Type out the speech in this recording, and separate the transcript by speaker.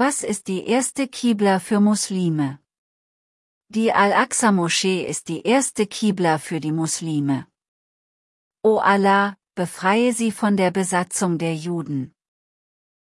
Speaker 1: Was ist die erste Kibla für Muslime? Die Al-Aqsa-Moschee ist die erste Kibla für die Muslime. O Allah, befreie sie von der Besatzung der Juden.